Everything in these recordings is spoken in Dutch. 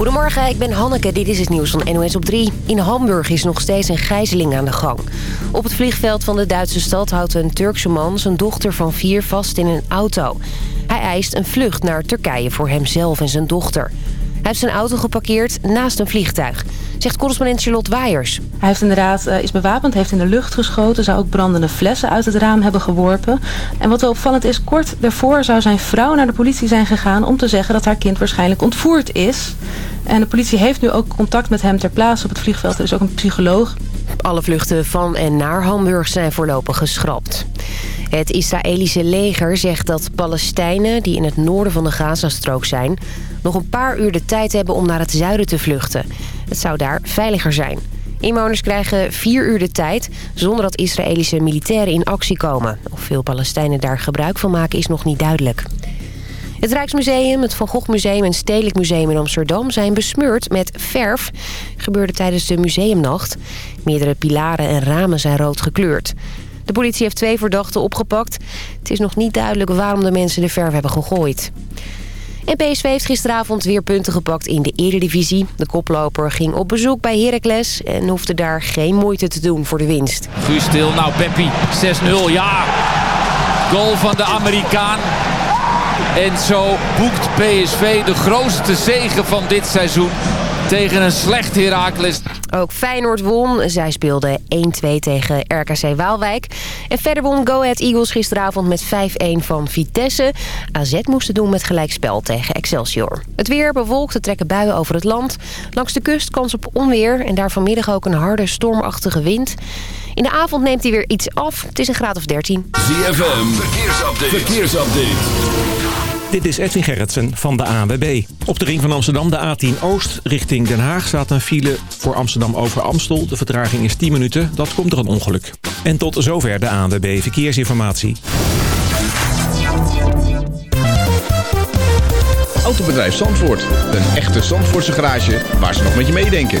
Goedemorgen, ik ben Hanneke. Dit is het nieuws van NOS op 3. In Hamburg is nog steeds een gijzeling aan de gang. Op het vliegveld van de Duitse stad houdt een Turkse man... zijn dochter van vier vast in een auto. Hij eist een vlucht naar Turkije voor hemzelf en zijn dochter. Hij heeft zijn auto geparkeerd naast een vliegtuig, zegt correspondent Charlotte Waaiers. Hij heeft inderdaad, uh, is bewapend, heeft in de lucht geschoten... zou ook brandende flessen uit het raam hebben geworpen. En wat wel opvallend is, kort daarvoor zou zijn vrouw naar de politie zijn gegaan... om te zeggen dat haar kind waarschijnlijk ontvoerd is. En de politie heeft nu ook contact met hem ter plaatse op het vliegveld. Er is ook een psycholoog. Alle vluchten van en naar Hamburg zijn voorlopig geschrapt. Het Israëlische leger zegt dat Palestijnen die in het noorden van de Gazastrook zijn... nog een paar uur de tijd hebben om naar het zuiden te vluchten. Het zou daar veiliger zijn. Inwoners krijgen vier uur de tijd zonder dat Israëlische militairen in actie komen. Of veel Palestijnen daar gebruik van maken is nog niet duidelijk. Het Rijksmuseum, het Van Gogh Museum en Stedelijk Museum in Amsterdam... zijn besmeurd met verf. gebeurde tijdens de museumnacht. Meerdere pilaren en ramen zijn rood gekleurd. De politie heeft twee verdachten opgepakt. Het is nog niet duidelijk waarom de mensen de verf hebben gegooid. En PSV heeft gisteravond weer punten gepakt in de Eredivisie. De koploper ging op bezoek bij Heracles en hoefde daar geen moeite te doen voor de winst. Guus stil, nou Peppi, 6-0, ja. Goal van de Amerikaan. En zo boekt PSV de grootste zegen van dit seizoen tegen een slecht Heracles. Ook Feyenoord won. Zij speelden 1-2 tegen RKC Waalwijk. En verder won Go Ahead Eagles gisteravond met 5-1 van Vitesse. AZ moest doen met gelijkspel tegen Excelsior. Het weer bewolkt, er trekken buien over het land. Langs de kust kans op onweer en daar vanmiddag ook een harde stormachtige wind. In de avond neemt hij weer iets af. Het is een graad of 13. ZFM, verkeersupdate. verkeersupdate. Dit is Edwin Gerritsen van de ANWB. Op de ring van Amsterdam, de A10 Oost, richting Den Haag... staat een file voor Amsterdam over Amstel. De vertraging is 10 minuten, dat komt door een ongeluk. En tot zover de ANWB Verkeersinformatie. Autobedrijf Zandvoort. Een echte Zandvoortse garage waar ze nog met je meedenken.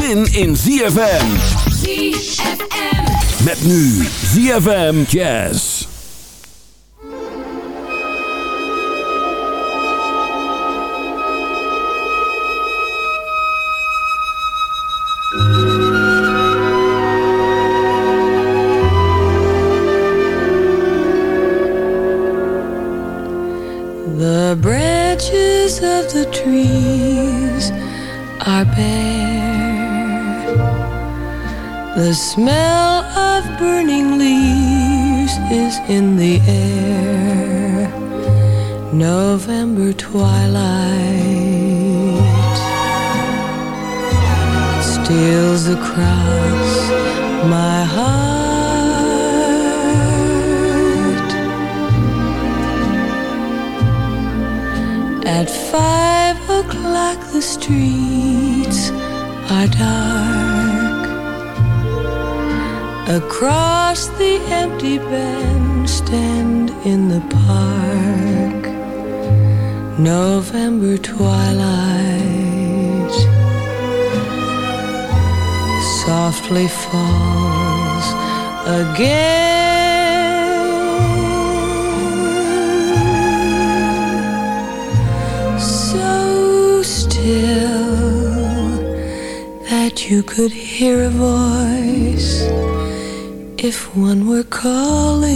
zin in ZFM. ZFM. Met nu ZFM Jazz. The branches of the trees are bare. The smell of burning leaves is in the air. November twilight steals across my heart. At five o'clock the streets are dark Across the empty bandstand in the park. November twilight Softly falls again. So still that you could hear a voice if one were calling.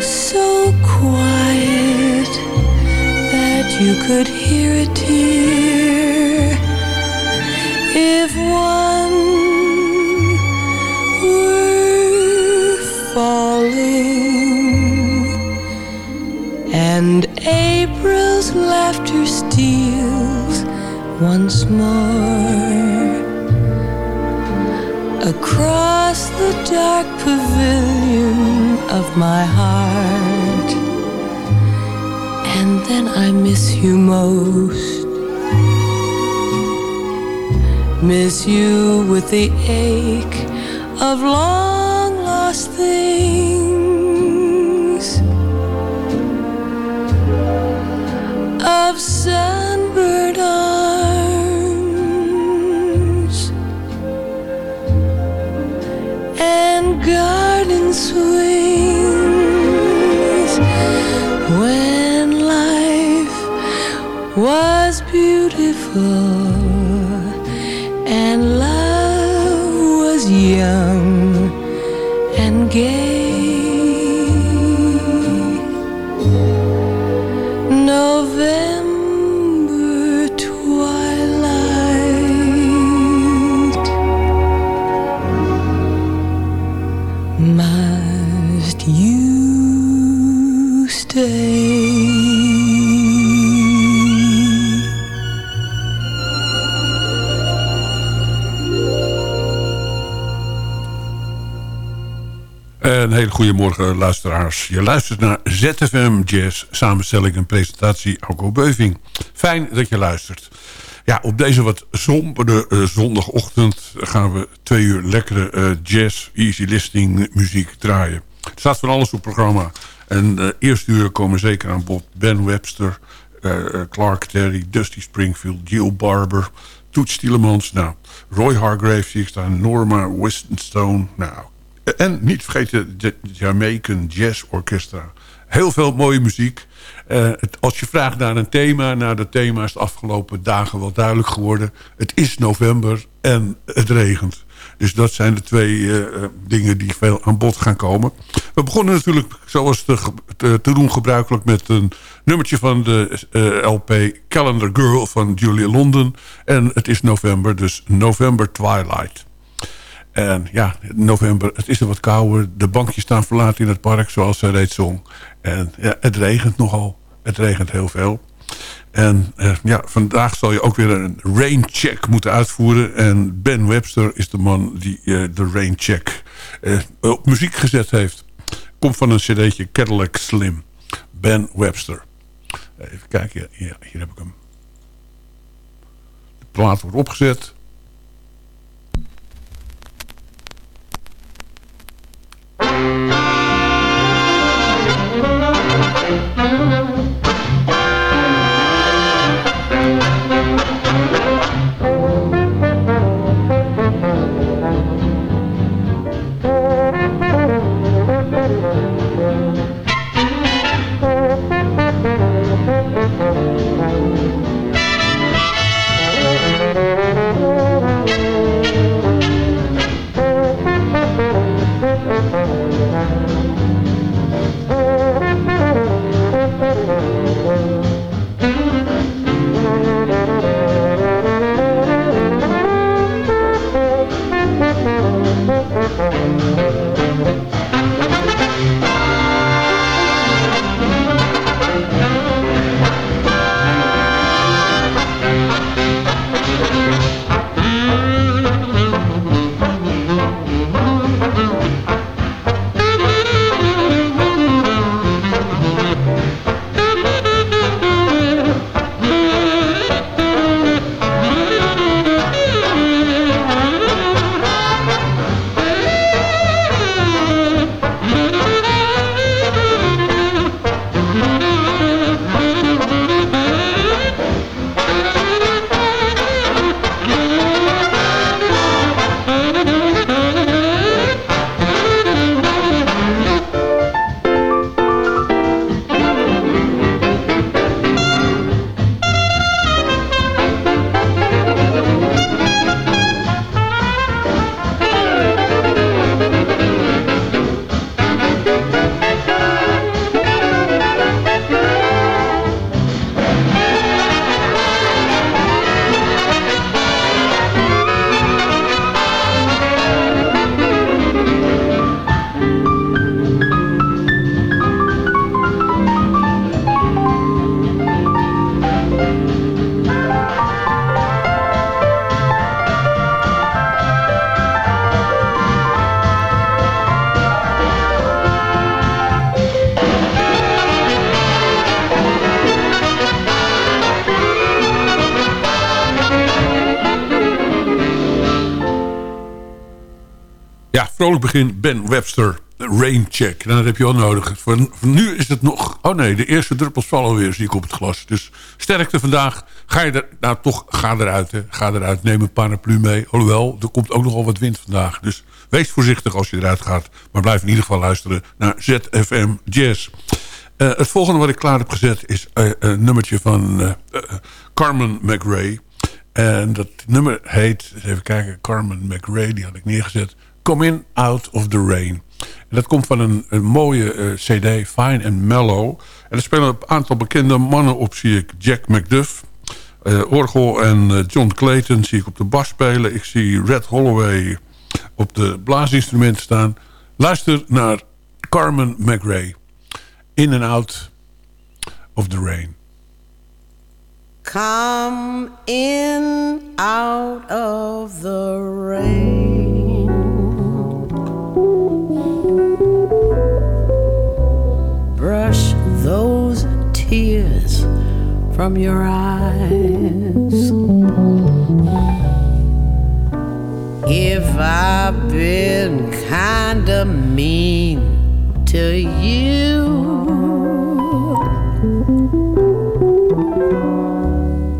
So quiet that you could hear a tear if one were falling. And April's laughter steals once more. Across the dark pavilion of my heart. And then I miss you most. Miss you with the ache of long beautiful and love was young and gay. Een hele goede morgen, luisteraars. Je luistert naar ZFM Jazz, samenstelling en presentatie Alco Beuving. Fijn dat je luistert. Ja, op deze wat sombere eh, zondagochtend gaan we twee uur lekkere eh, jazz, easy listening muziek draaien. Er staat van alles op programma. En de eerste uur komen zeker aan bod Ben Webster, eh, eh, Clark Terry, Dusty Springfield, Jill Barber, Toets Tielemans, nou, Roy Hargrave zie ik staan, Norma Winstonstone, nou, en niet vergeten de Jamaican Jazz Orchestra. Heel veel mooie muziek. Eh, als je vraagt naar een thema, naar dat thema is de afgelopen dagen wel duidelijk geworden. Het is november en het regent. Dus dat zijn de twee eh, eh, dingen die veel aan bod gaan komen. We begonnen natuurlijk zoals te, te, doen gebruikelijk met een nummertje van de LP Calendar Girl van Julia London. En het is november, dus November Twilight. En ja, november, het is er wat kouder. De bankjes staan verlaten in het park, zoals ze reeds zong. En ja, het regent nogal. Het regent heel veel. En eh, ja, vandaag zal je ook weer een raincheck moeten uitvoeren. En Ben Webster is de man die eh, de raincheck eh, op muziek gezet heeft. Komt van een cd'tje Cadillac Slim. Ben Webster. Even kijken, ja, hier heb ik hem. De plaat wordt opgezet. Vrolijk begin. Ben Webster, Raincheck. Nou, dat heb je al nodig. Voor, nu is het nog... Oh nee, de eerste druppels vallen weer, zie ik op het glas. Dus sterkte vandaag. Ga je er... Nou, toch, ga eruit. Ga eruit. Neem een paraplu mee. Alhoewel, er komt ook nogal wat wind vandaag. Dus wees voorzichtig als je eruit gaat. Maar blijf in ieder geval luisteren naar ZFM Jazz. Eh, het volgende wat ik klaar heb gezet is eh, een nummertje van eh, eh, Carmen McRae. En dat nummer heet, even kijken, Carmen McRae, die had ik neergezet. Come In Out of the Rain. En dat komt van een, een mooie eh, cd, Fine and Mellow. En er spelen een aantal bekende mannen op, zie ik. Jack McDuff, eh, orgel en eh, John Clayton zie ik op de bas spelen. Ik zie Red Holloway op de blaasinstrument staan. Luister naar Carmen McRae. In and Out of the Rain. Come in out of the rain. Brush those tears from your eyes. If I've been kinda mean to you.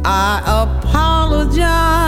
I apologize.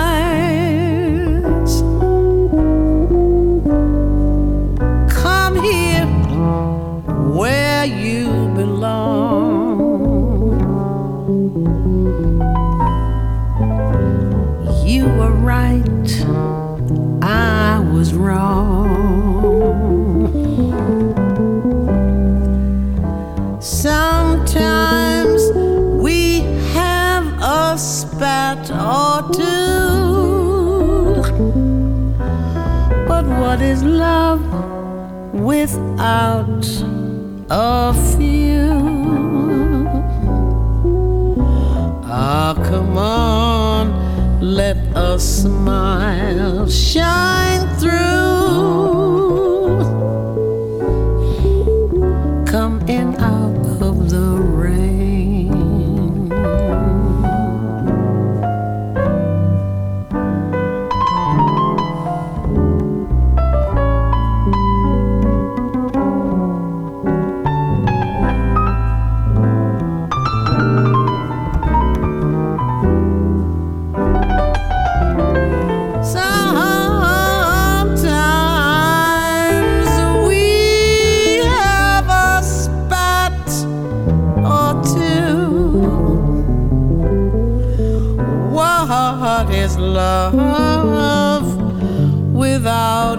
Without a few? Ah, come on, let a smile shine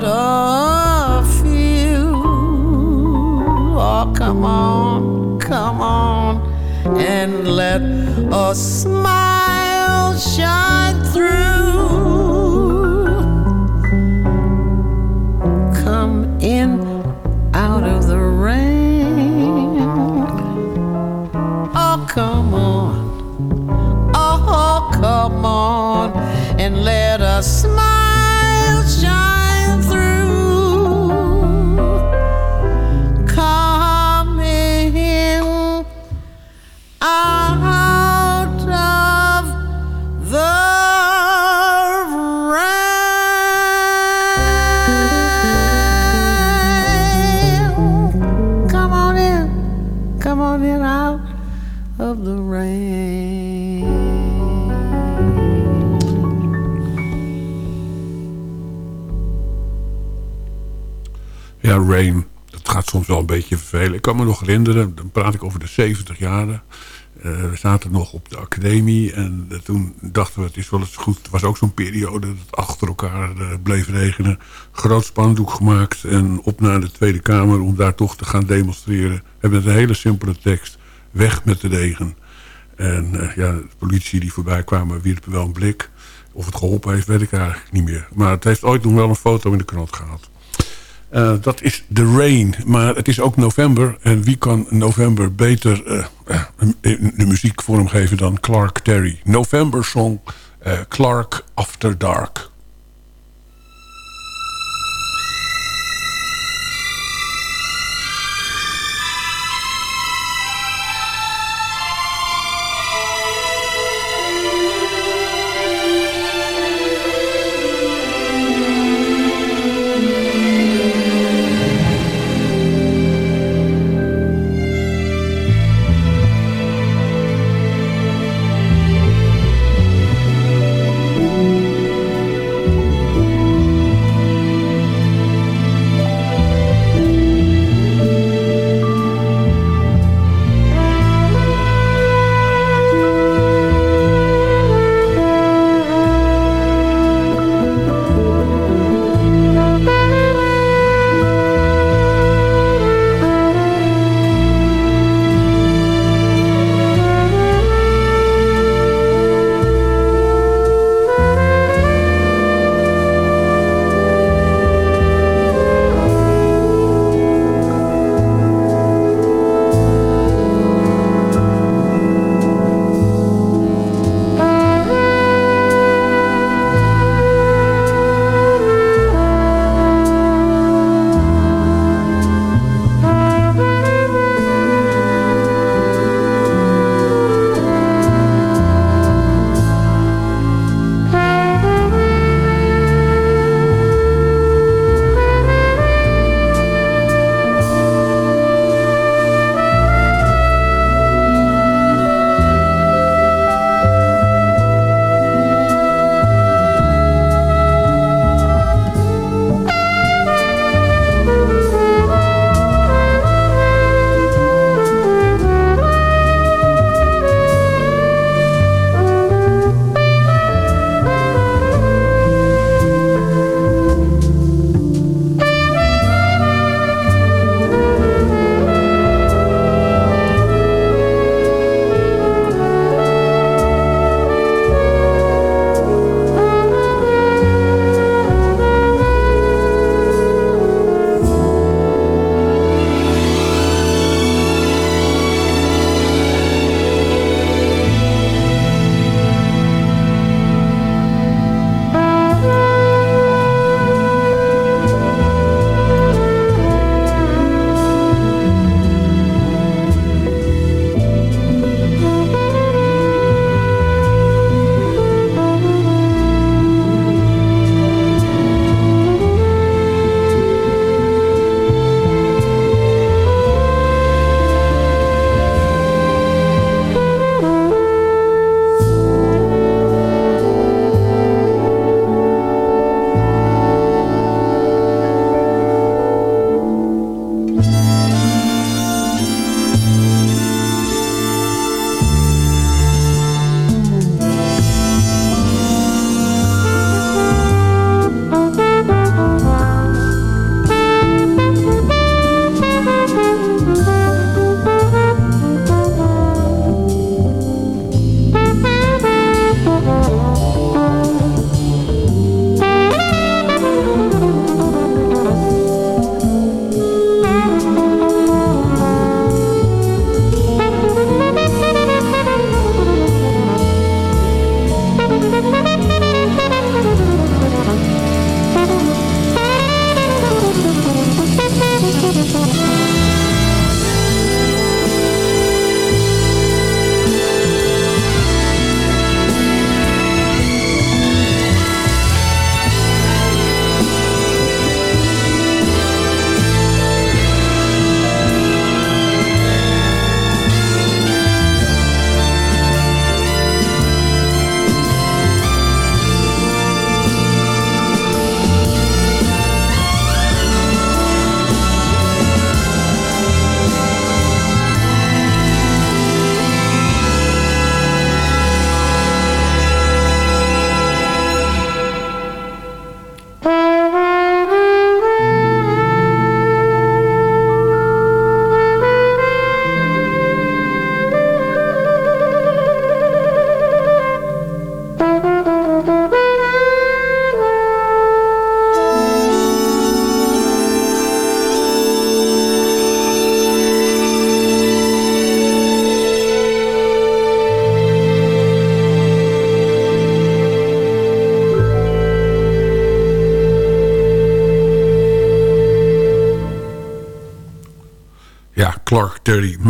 a few? Oh, come on, come on, and let a smile shine through. Come in out of the rain. Oh, come on. Oh, come on. And let a smile Soms wel een beetje vervelen. Ik kan me nog herinneren, dan praat ik over de 70 jaren. Eh, we zaten nog op de academie en eh, toen dachten we het is wel eens goed. Het was ook zo'n periode dat het achter elkaar eh, bleef regenen. Groot spandoek gemaakt en op naar de Tweede Kamer om daar toch te gaan demonstreren. We hebben een hele simpele tekst. Weg met de regen. En ja, de politie die voorbij kwamen wierpen wel een blik. Of het geholpen heeft, weet ik eigenlijk niet meer. Maar het heeft ooit nog wel een foto in de krant gehad. Eh, dat is The Rain. Maar het is ook november. En wie kan november beter eh, de muziek vormgeven dan Clark Terry? November song Clark After Dark.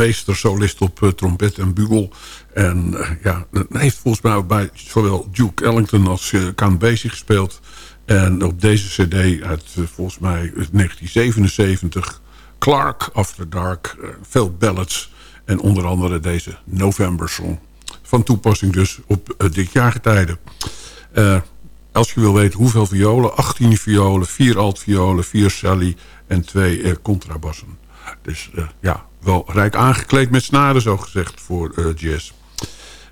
Terry, meester solist op uh, trompet en bugel. En uh, ja, heeft volgens mij bij zowel Duke Ellington als uh, Count Basie gespeeld. En op deze cd uit volgens mij 1977... Clark After Dark, veel ballads... en onder andere deze November Song. Van toepassing dus op dit jaargetijde. als je wil weten hoeveel violen... 18 violen, 4 altviolen, 4 Sally en 2 contrabassen. Dus uh, ja, wel rijk aangekleed met snaren, zo gezegd, voor uh, jazz.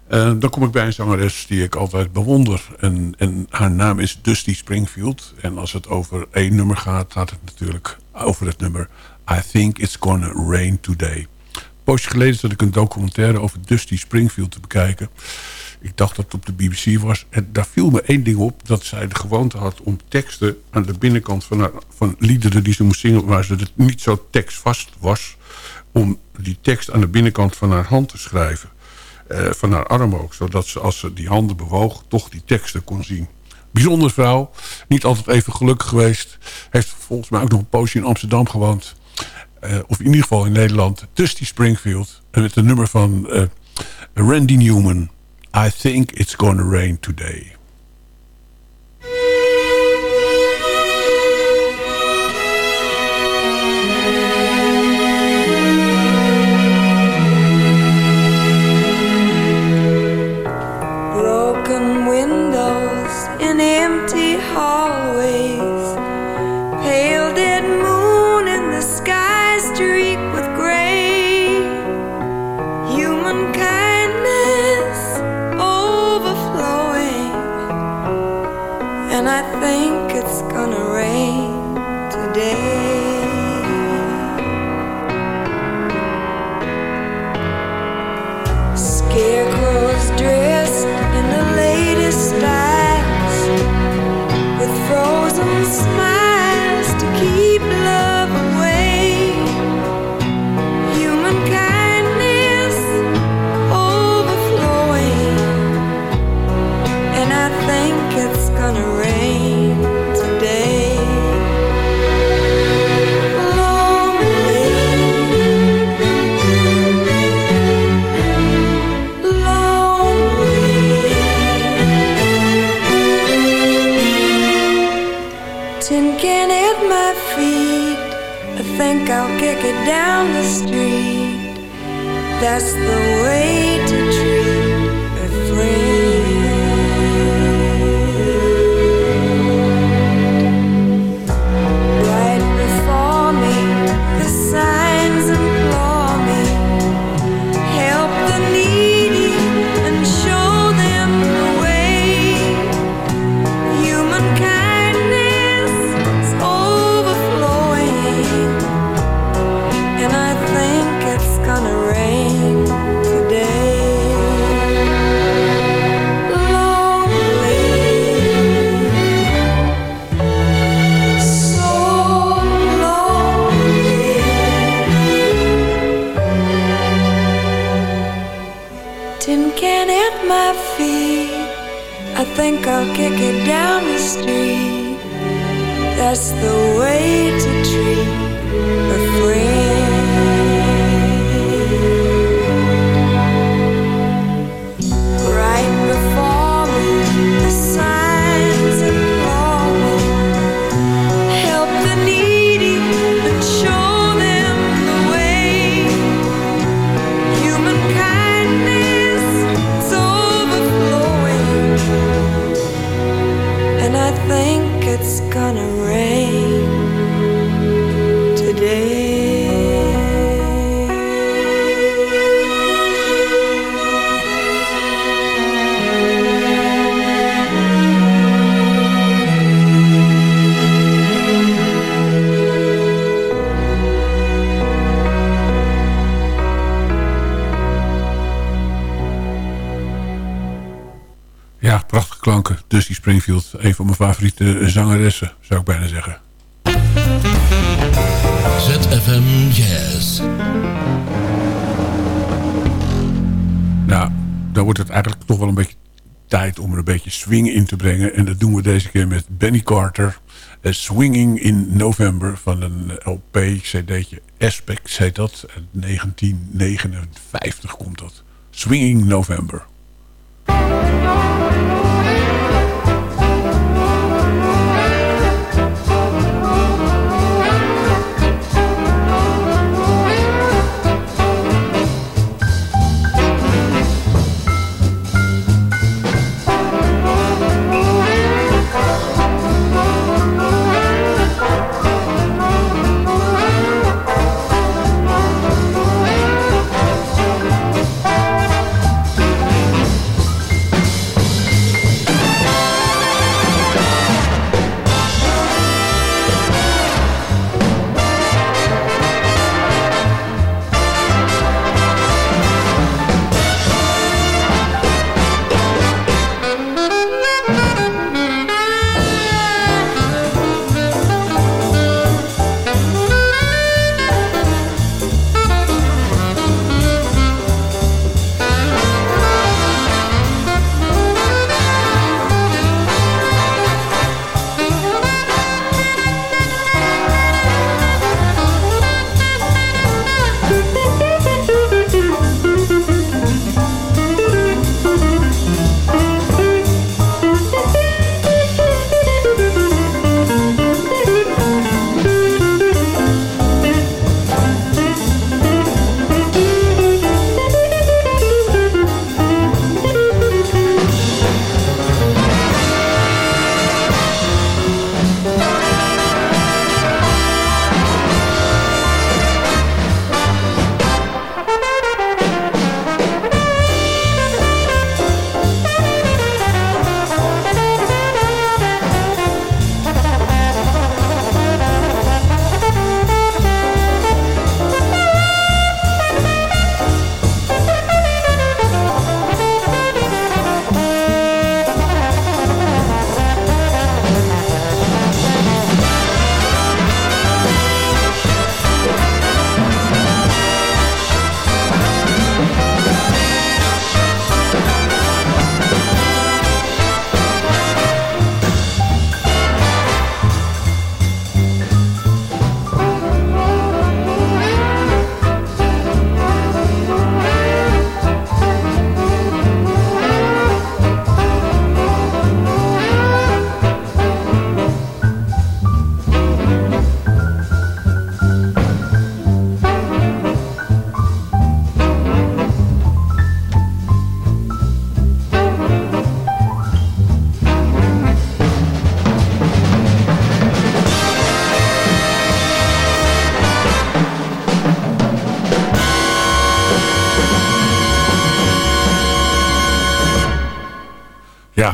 Uh, dan kom ik bij een zangeres die ik altijd bewonder. En, en haar naam is Dusty Springfield. En als het over één nummer gaat, gaat het natuurlijk over het nummer... I Think It's Gonna Rain Today. Een poosje geleden zat ik een documentaire over Dusty Springfield te bekijken. Ik dacht dat het op de BBC was. En daar viel me één ding op. Dat zij de gewoonte had om teksten aan de binnenkant van, haar, van liederen die ze moest zingen... waar ze het niet zo tekstvast was... om die tekst aan de binnenkant van haar hand te schrijven. Uh, van haar arm ook. Zodat ze als ze die handen bewoog toch die teksten kon zien. Bijzondere vrouw. Niet altijd even gelukkig geweest. Heeft volgens mij ook nog een poosje in Amsterdam gewoond. Uh, of in ieder geval in Nederland. Dusty Springfield. En met een nummer van Randy Newman... I think it's gonna rain today. I'll kick it down the street. That's the way to treat a friend. Kick it down the street. That's the way to treat klanken. Dusty Springfield, een van mijn favoriete zangeressen, zou ik bijna zeggen. ZFM Jazz. Nou, dan wordt het eigenlijk toch wel een beetje tijd om er een beetje swing in te brengen. En dat doen we deze keer met Benny Carter. Uh, Swinging in November van een LP, cd'tje. Aspects heet dat. Uit 1959 komt dat. Swinging November.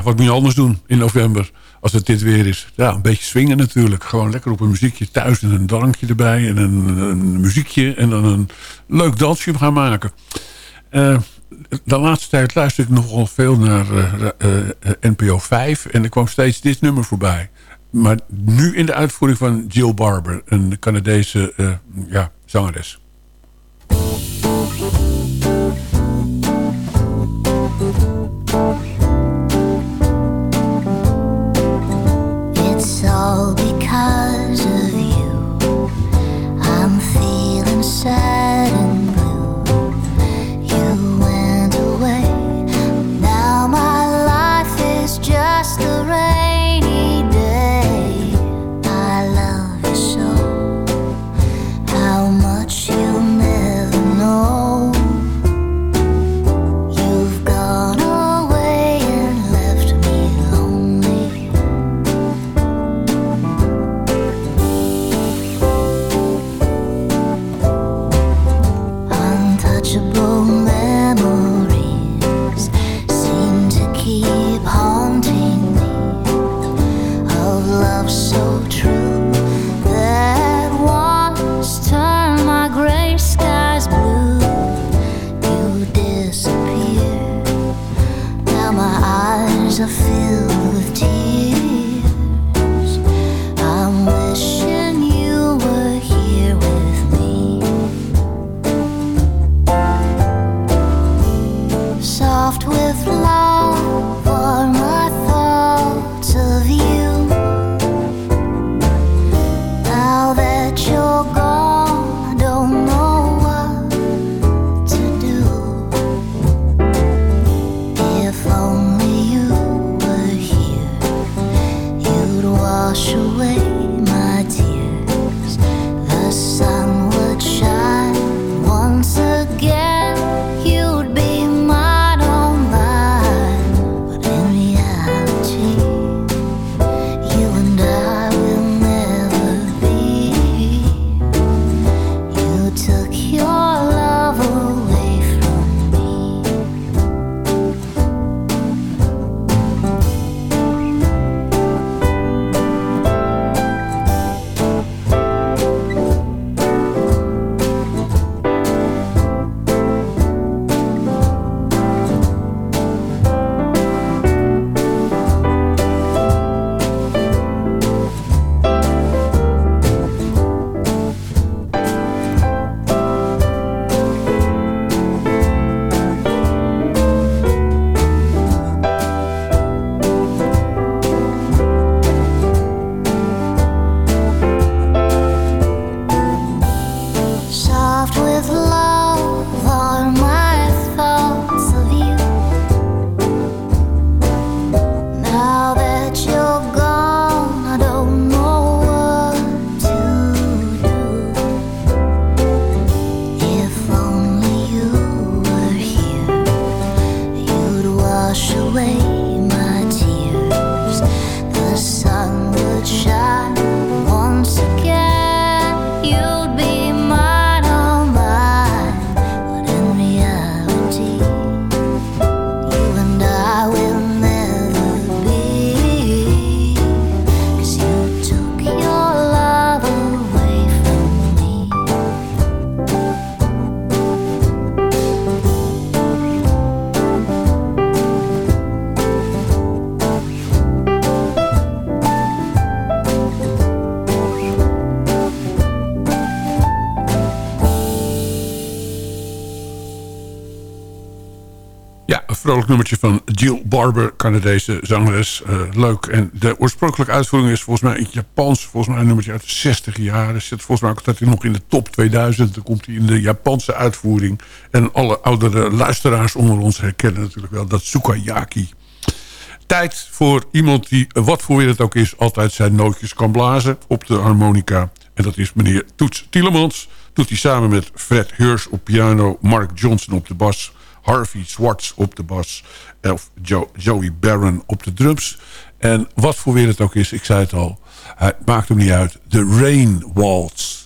Wat moet je anders doen in november als het dit weer is? Ja, een beetje swingen natuurlijk. Gewoon lekker op een muziekje thuis en een drankje erbij en een, muziekje en dan een leuk dansje gaan maken. Uh, de laatste tijd luister ik nogal veel naar uh, uh, NPO 5 en er kwam steeds dit nummer voorbij. Maar nu in de uitvoering van Jill Barber, een Canadese ja, zangeres. Nummertje van Jill Barber, Canadese zangeres. Eh, leuk. En de oorspronkelijke uitvoering is volgens mij in Japans. Volgens mij een nummertje uit de 60 jaren. Zit volgens mij ook dat hij nog in de top 2000. Dan komt hij in de Japanse uitvoering. En alle oudere luisteraars onder ons herkennen natuurlijk wel dat Sukayaki. Tijd voor iemand die, wat voor weer het ook is... altijd zijn nootjes kan blazen op de harmonica. En dat is meneer Toets Tielemans. Doet hij samen met Fred Heurs op piano... Mark Johnson op de bas... Harvey Swartz op de bas... of Jo- Joey Barron op de drums. En wat voor weer het ook is, ik zei het al... het maakt hem niet uit. De Rain Waltz.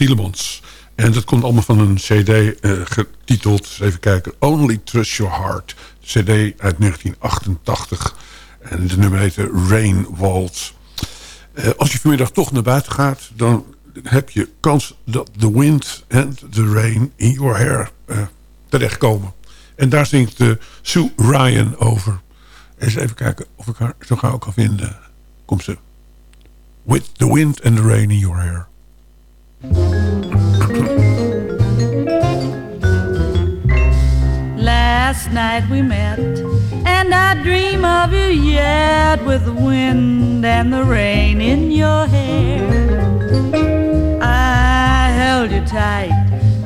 Tielemans. En dat komt allemaal van een cd eh, getiteld, even kijken... Only Trust Your Heart. cd uit 1988. En de nummer heette Rain Waltz. Eh, als je vanmiddag toch naar buiten gaat... dan heb je kans dat the wind and the rain in your hair eh, terechtkomen. En daar zingt de Sue Ryan over. Eens even kijken of ik haar zo gauw kan vinden. Komt ze. With the wind and the rain in your hair. Last night we met, and I dream of you yet with the wind and the rain in your hair. I held you tight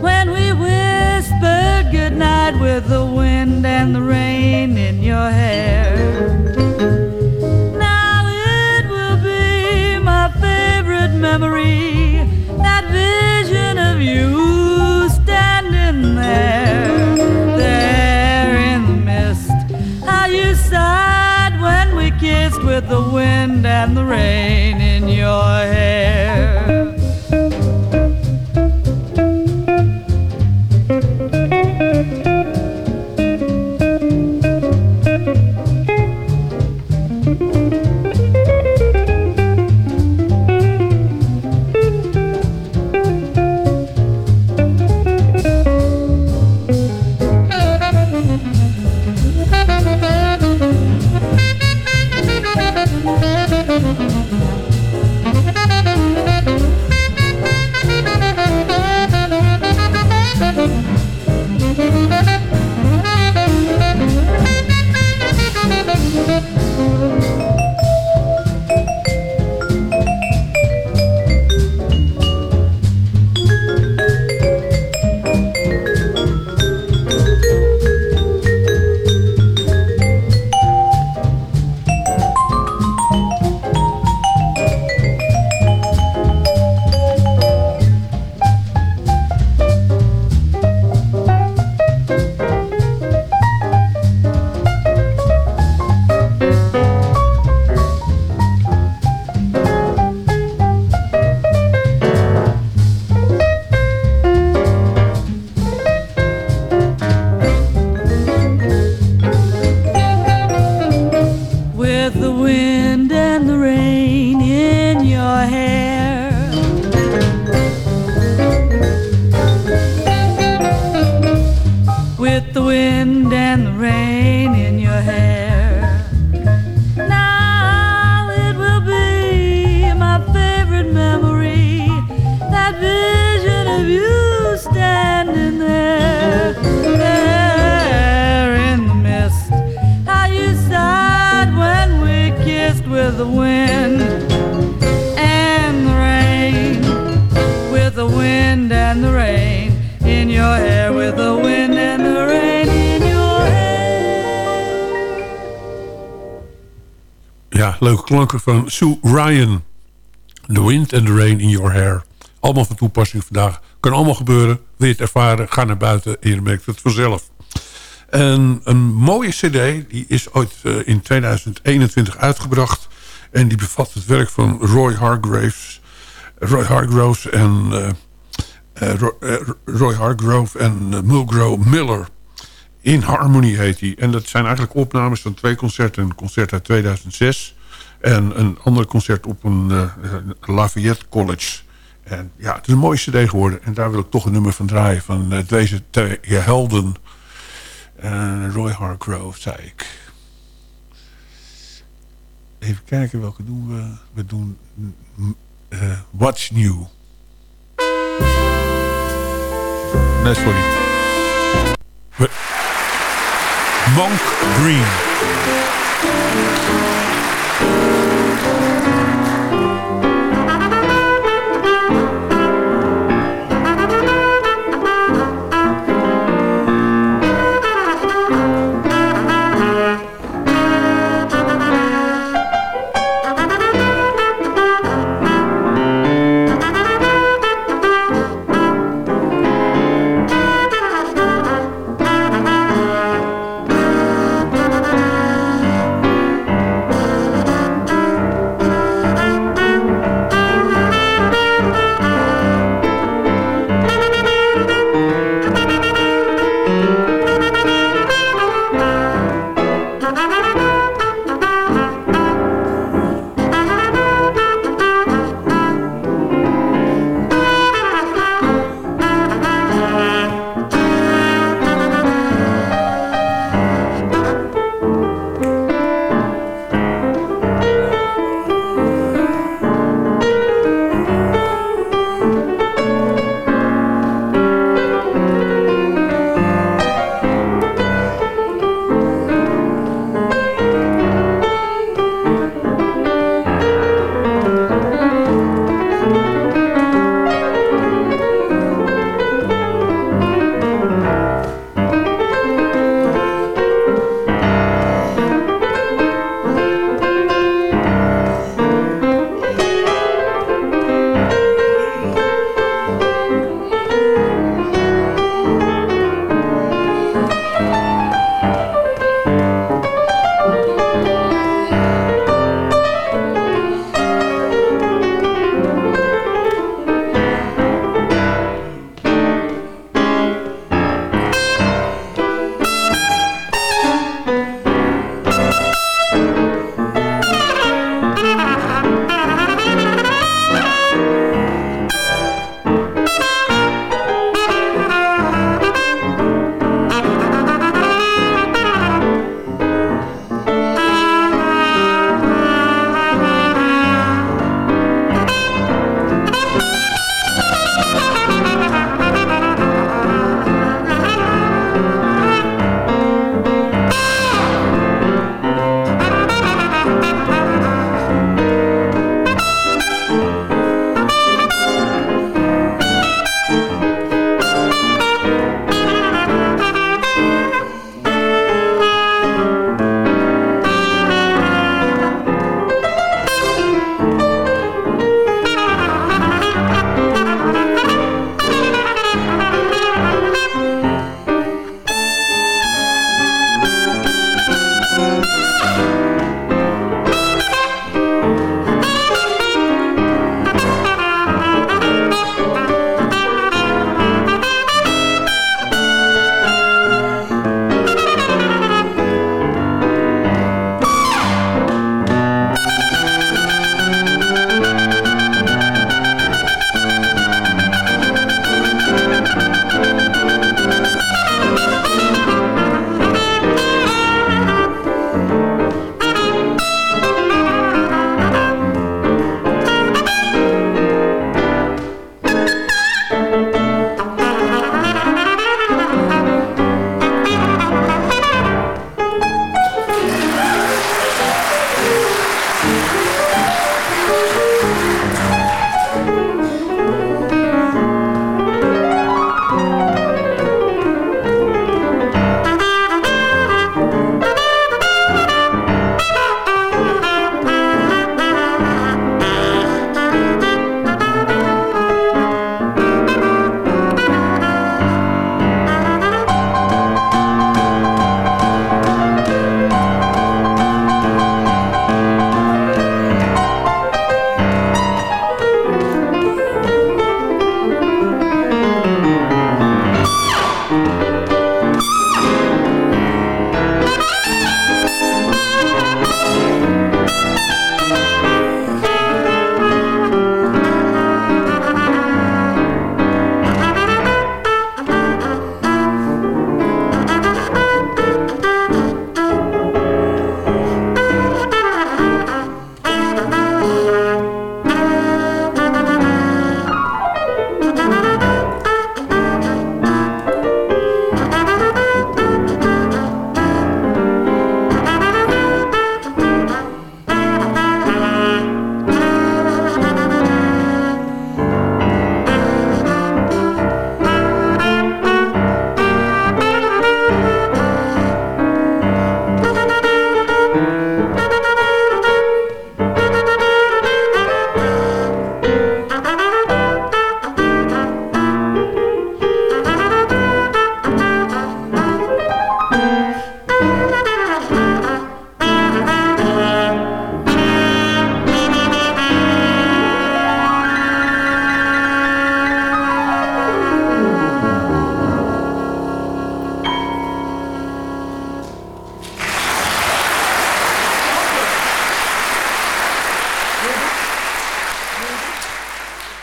when we whispered goodnight with the wind and the rain in your hair. And the rain leuke klanken van Sue Ryan. The wind and the rain in your hair. Allemaal van toepassing vandaag. Kan allemaal gebeuren. Wil je het ervaren? Ga naar buiten en je merkt het vanzelf. En een mooie cd, die is ooit eh, in 2021 uitgebracht. En die bevat het werk van Roy Hargraves. Roy Hargrove en... eh, eh, Roy, Hargrove en Mulgrew Miller. In Harmony heet hij. En dat zijn eigenlijk opnames van twee concerten. Een concert uit 2006 en een ander concert op een eh, Lafayette College. En ja, het is een mooie cd geworden. En daar wil ik toch een nummer van draaien. Van eh, deze twee helden. Eh, Roy Hargrove, zei ik. Even kijken welke doen we. We doen eh, What's New. Nee, sorry. Monk Green.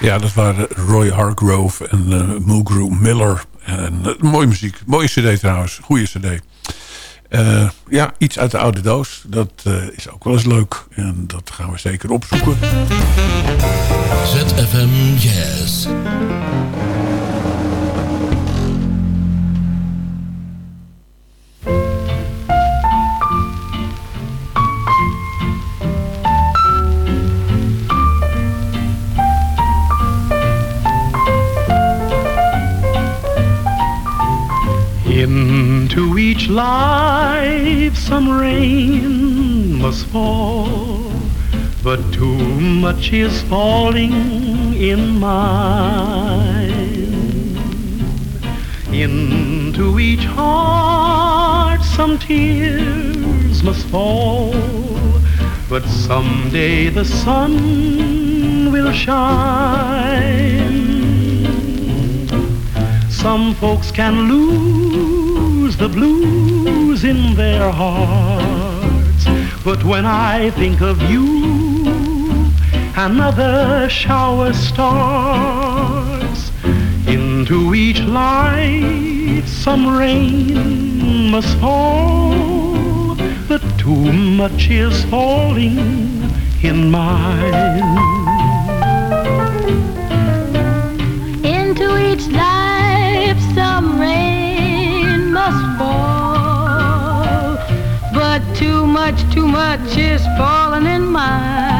Ja, dat waren Roy Hargrove en uh, Mulgrew Miller. En, uh, mooie muziek. Mooie cd trouwens. Goede cd. Uh, ja, iets uit de oude doos. Dat is ook wel eens leuk. En dat gaan we zeker opzoeken. ZFM Jazz. Into life some rain must fall, but too much is falling in mine. Into each heart some tears must fall, but someday the sun will shine. Some folks can lose the blues in their hearts. But when I think of you, another shower starts. Into each life some rain must fall. But too much is falling in mine. Fall. But too much, too much is falling in mine.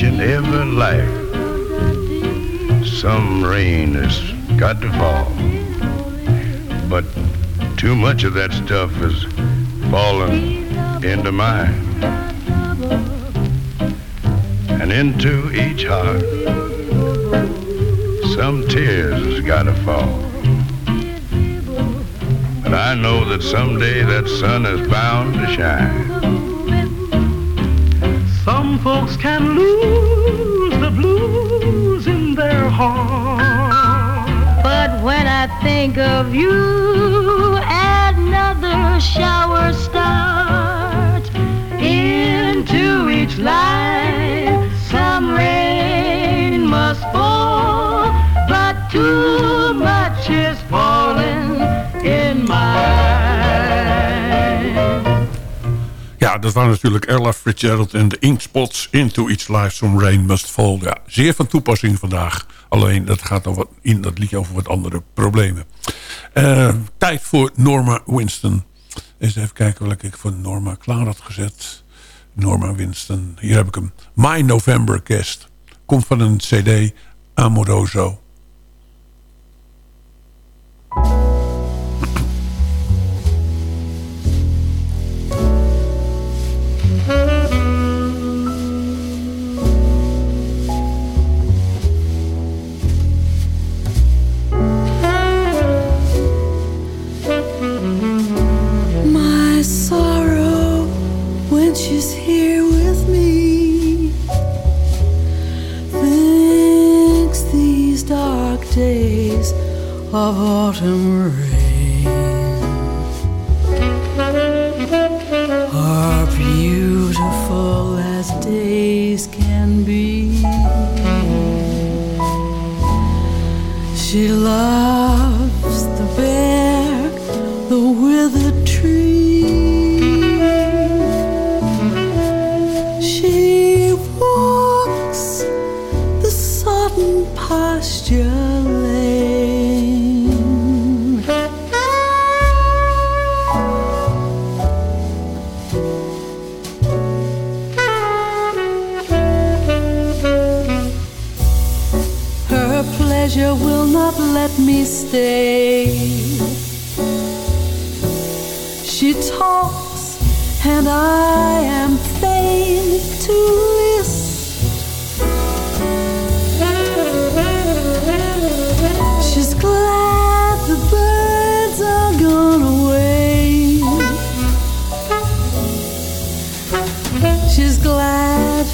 Each and every life, some rain has got to fall. But too much of that stuff has fallen into mine. And into each heart, some tears has got to fall. And I know that someday that sun is bound to shine. Folks can lose the blues in their heart. But when I think of you, another shower starts. Into each life, some rain must fall. But too Ja, dat waren natuurlijk Ella Fitzgerald en de Inkspots. Into Each Life Some Rain Must Fall. Ja, zeer van toepassing vandaag. Alleen, dat gaat dan wat in dat liedje over wat andere problemen. Uh, tijd voor Norma Winston. Eens even kijken welke ik voor Norma klaar had gezet. Norma Winston. Hier heb ik hem. My November Guest. Komt van een cd. Amoroso. Of autumn rain stay. She talks, and I am fain to listen. She's glad the birds are gone away. She's glad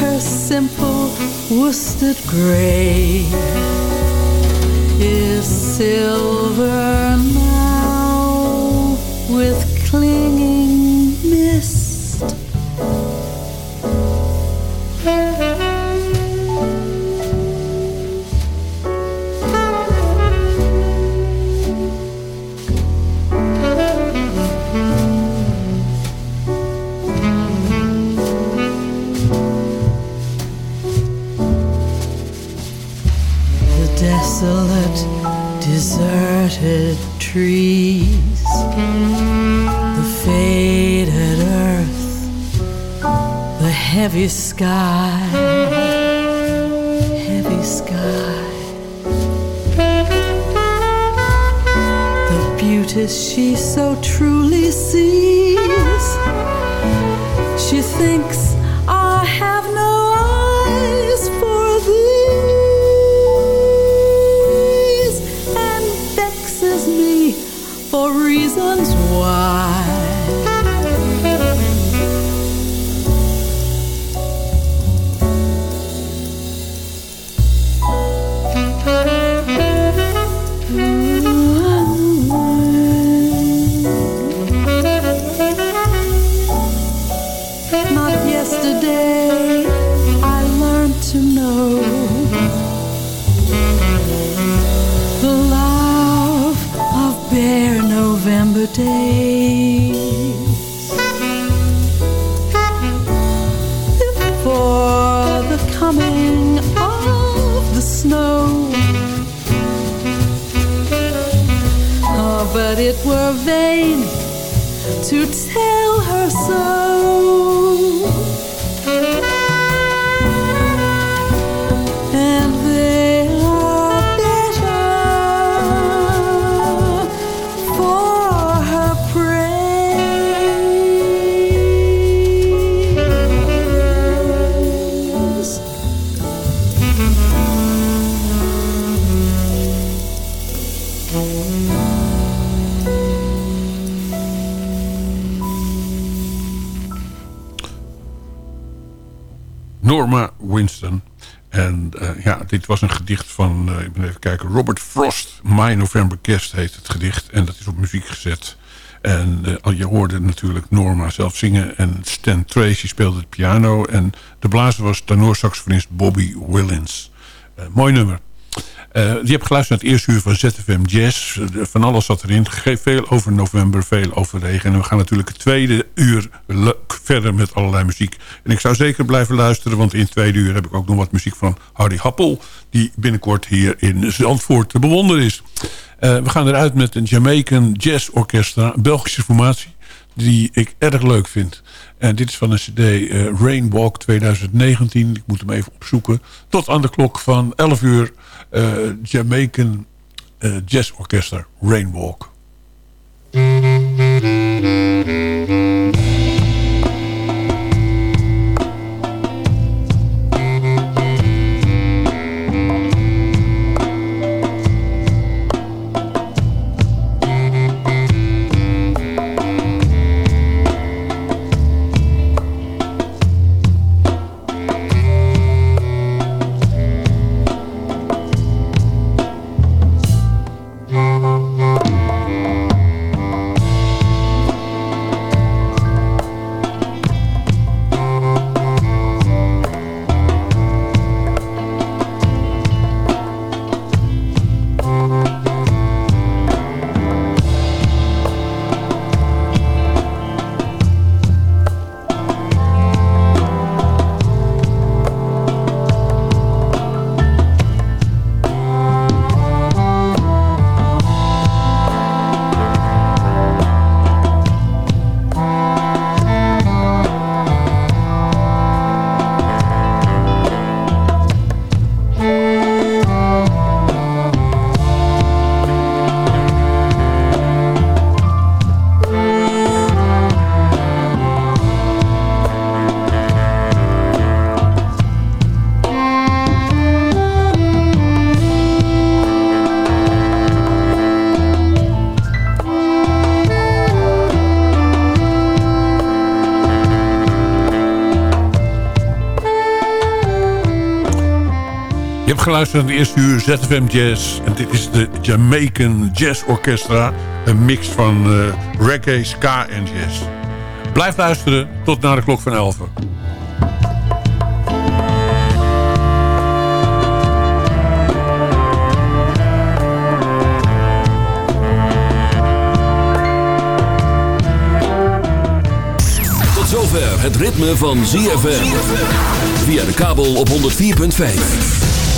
her simple worsted gray is dit was een gedicht van, eh, ik ben even kijken, Robert Frost. My November Guest heet het gedicht. En dat is op muziek gezet. En eh, je hoorde natuurlijk Norma zelf zingen. En Stan Tracy speelde het piano. En de blazer was tenorsaxofonist Bobby Willins. Eh, mooi nummer. Eh, je hebt geluisterd naar het eerste uur van ZFM Jazz. Eh, van alles zat erin. Veel over november, veel over regen. En we gaan natuurlijk het tweede uur verder met allerlei muziek. En ik zou zeker blijven luisteren, want in het tweede uur heb ik ook nog wat muziek van Hardy Happel. Die binnenkort hier in Zandvoort te bewonderen is. Eh, we gaan eruit met een Jamaican Jazz Orchestra, Belgische formatie. Die ik erg leuk vind. En dit is van een cd eh, Rainwalk 2019. Ik moet hem even opzoeken. Tot aan de klok van 11 uur eh, Jamaican eh, Jazz Orchestra Rainwalk. Geluisterd naar de eerste uur ZFM Jazz. En dit is de Jamaican Jazz Orchestra. Een mix van uh, reggae, ska en jazz. Blijf luisteren tot na de klok van 11. Tot zover het ritme van ZFM. Via de kabel op 104.5.